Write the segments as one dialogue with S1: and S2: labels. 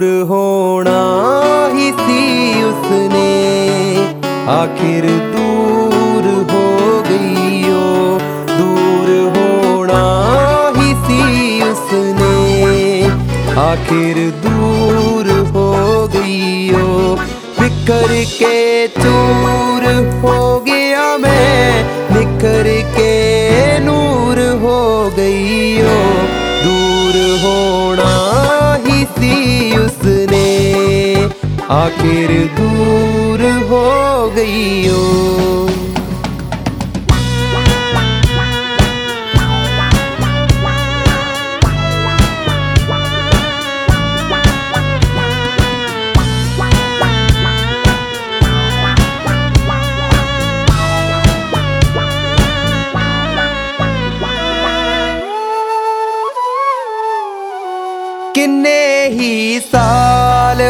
S1: दूर होना ही सी उसने। आखिर दूर हो गई हो दूर होना ही सी उसने। आखिर दूर हो गई हो बिखर के चूर हो गया मैं। निखर के नूर हो गई हो दूर होना ही थी आखिर दूर हो गई हो। किन्ने ही सा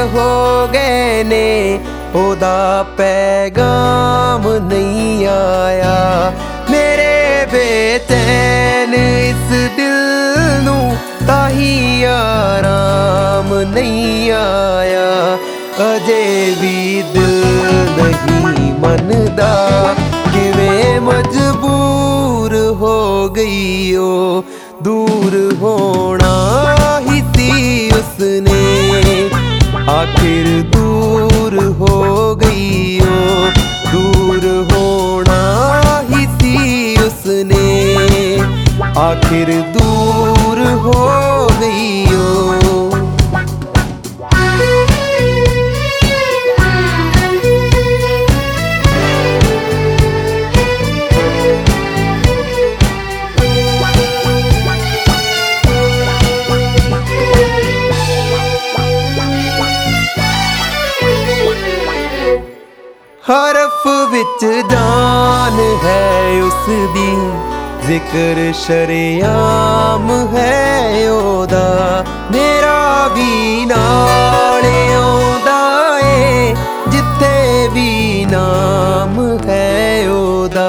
S1: ਹੋ ਗਏ ਨੇ। ਉਹਦਾ ਪੈਗਾਮ ਨਹੀਂ ਆਇਆ। ਮੇਰੇ ਬੇਚੈਨ ਇਸ ਦਿਲ ਨੂੰ ਤਾਹੀ ਆਰਾਮ ਨਹੀਂ ਆਇਆ। ਅਜੇ ਵੀ ਦਿਲ ਨਹੀਂ ਮੰਨਦਾ ਕਿਵੇਂ ਮਜਬੂਰ ਹੋ ਗਈ ਓ ਦੂਰ ਹੋਣ आखिर दूर हो गई ओ दूर होना ही थी उसने। आखिर दूर ਹਰਫ ਵਿੱਚ ਜਾਨ ਹੈ ਉਸ ਦੀ ਜ਼ਿਕਰ ਸ਼ਰਿਆਮ ਹੈ ਉਹਦਾ। ਮੇਰਾ ਵੀ ਨਾਲ ਆਉਂਦਾ ਏ, ਜਿੱਥੇ ਵੀ ਨਾਮ ਹੈ ਉਹਦਾ।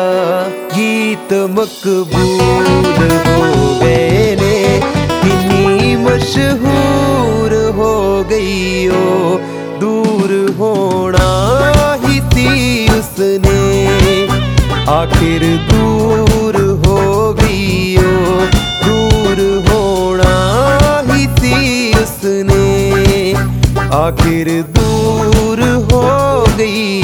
S1: ਗੀਤ ਮਕਬੂਲ ਹੋ ਗਏ ਨੇ, ਕਿੰਨੀ ਮਸ਼ਹੂਰ ਹੋ ਗਈ ਉਹ ਦੂਰ ਹੋਣ आखिर दूर होगी ओ दूर होना ही थी उसने। आखिर दूर हो गई